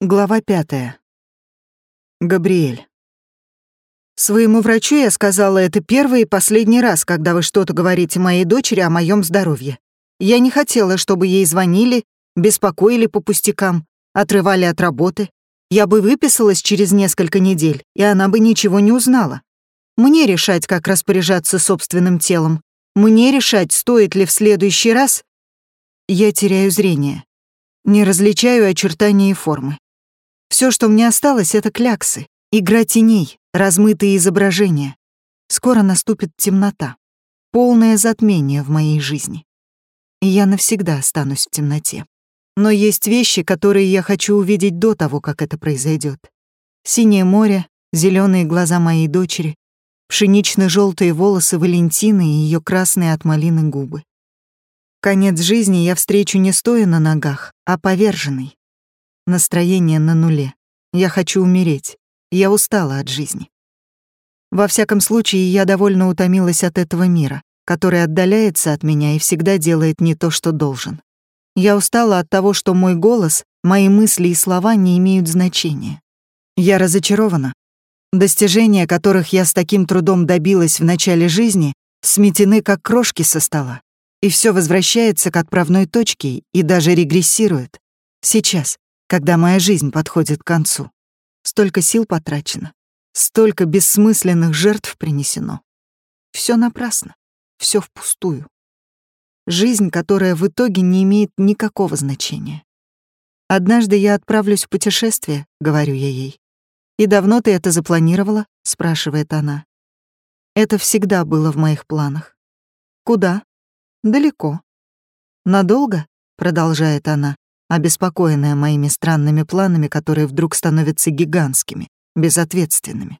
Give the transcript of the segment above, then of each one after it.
Глава пятая. Габриэль. Своему врачу я сказала это первый и последний раз, когда вы что-то говорите моей дочери о моем здоровье. Я не хотела, чтобы ей звонили, беспокоили по пустякам, отрывали от работы. Я бы выписалась через несколько недель, и она бы ничего не узнала. Мне решать, как распоряжаться собственным телом. Мне решать, стоит ли в следующий раз. Я теряю зрение. Не различаю очертания и формы. Все, что мне осталось, — это кляксы, игра теней, размытые изображения. Скоро наступит темнота, полное затмение в моей жизни. И я навсегда останусь в темноте. Но есть вещи, которые я хочу увидеть до того, как это произойдет. Синее море, зеленые глаза моей дочери, пшенично-желтые волосы Валентины и ее красные от малины губы. Конец жизни я встречу не стоя на ногах, а поверженный, Настроение на нуле. Я хочу умереть. Я устала от жизни. Во всяком случае, я довольно утомилась от этого мира, который отдаляется от меня и всегда делает не то, что должен. Я устала от того, что мой голос, мои мысли и слова не имеют значения. Я разочарована. Достижения, которых я с таким трудом добилась в начале жизни, сметены как крошки со стола. И все возвращается к отправной точке и даже регрессирует. Сейчас, когда моя жизнь подходит к концу. Столько сил потрачено, столько бессмысленных жертв принесено. Все напрасно, все впустую. Жизнь, которая в итоге не имеет никакого значения. «Однажды я отправлюсь в путешествие», — говорю я ей. «И давно ты это запланировала?» — спрашивает она. «Это всегда было в моих планах». «Куда?» «Далеко». «Надолго?» — продолжает она, обеспокоенная моими странными планами, которые вдруг становятся гигантскими, безответственными.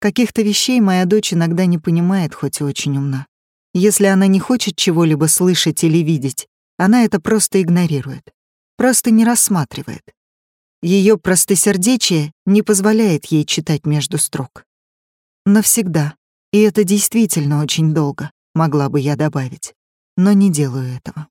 Каких-то вещей моя дочь иногда не понимает, хоть и очень умна. Если она не хочет чего-либо слышать или видеть, она это просто игнорирует, просто не рассматривает. Ее простосердечие не позволяет ей читать между строк. Навсегда, и это действительно очень долго, могла бы я добавить, но не делаю этого.